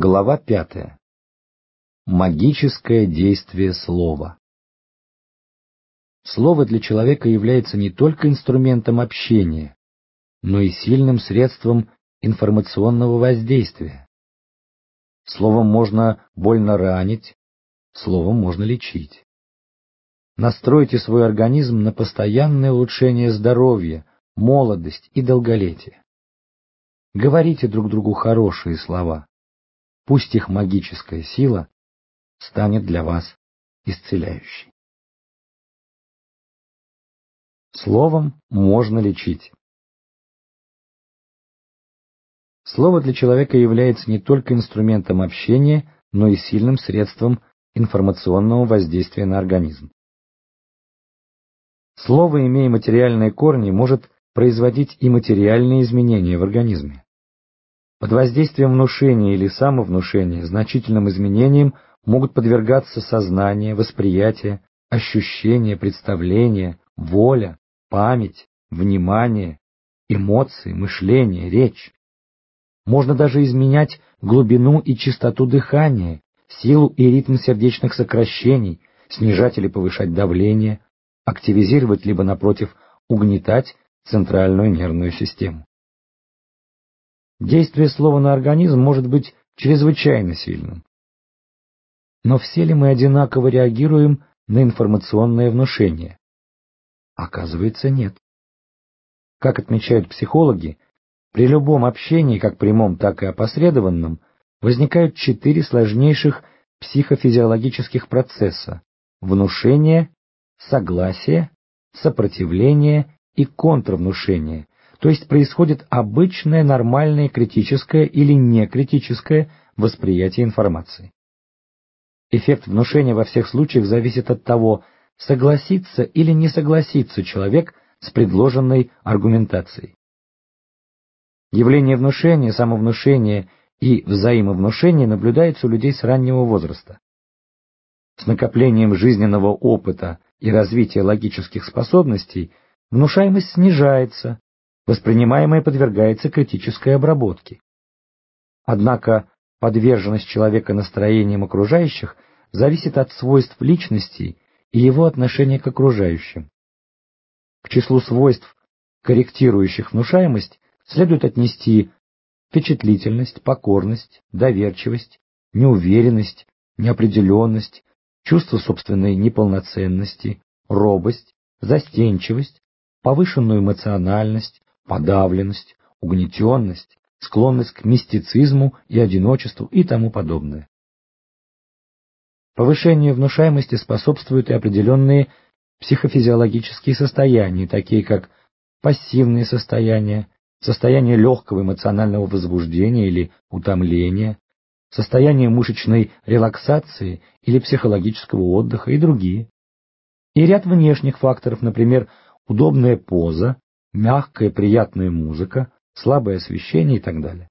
Глава пятая. Магическое действие слова. Слово для человека является не только инструментом общения, но и сильным средством информационного воздействия. Словом можно больно ранить, словом можно лечить. Настройте свой организм на постоянное улучшение здоровья, молодость и долголетие. Говорите друг другу хорошие слова Пусть их магическая сила станет для вас исцеляющей. Словом можно лечить. Слово для человека является не только инструментом общения, но и сильным средством информационного воздействия на организм. Слово, имея материальные корни, может производить и материальные изменения в организме. Под воздействием внушения или самовнушения значительным изменениям могут подвергаться сознание, восприятие, ощущение, представление, воля, память, внимание, эмоции, мышление, речь. Можно даже изменять глубину и частоту дыхания, силу и ритм сердечных сокращений, снижать или повышать давление, активизировать либо, напротив, угнетать центральную нервную систему. Действие слова на организм может быть чрезвычайно сильным. Но все ли мы одинаково реагируем на информационное внушение? Оказывается, нет. Как отмечают психологи, при любом общении, как прямом, так и опосредованном, возникают четыре сложнейших психофизиологических процесса – внушение, согласие, сопротивление и контрвнушение, то есть происходит обычное нормальное критическое или некритическое восприятие информации. Эффект внушения во всех случаях зависит от того, согласится или не согласится человек с предложенной аргументацией. Явление внушения, самовнушения и взаимовнушения наблюдается у людей с раннего возраста. С накоплением жизненного опыта и развития логических способностей внушаемость снижается, воспринимаемое подвергается критической обработке. Однако подверженность человека настроениям окружающих зависит от свойств личности и его отношения к окружающим. К числу свойств, корректирующих внушаемость, следует отнести впечатлительность, покорность, доверчивость, неуверенность, неопределенность, чувство собственной неполноценности, робость, застенчивость, повышенную эмоциональность, подавленность, угнетенность, склонность к мистицизму и одиночеству и тому подобное. Повышению внушаемости способствуют и определенные психофизиологические состояния, такие как пассивные состояния, состояние легкого эмоционального возбуждения или утомления, состояние мышечной релаксации или психологического отдыха и другие. И ряд внешних факторов, например, удобная поза, мягкая приятная музыка, слабое освещение и так далее.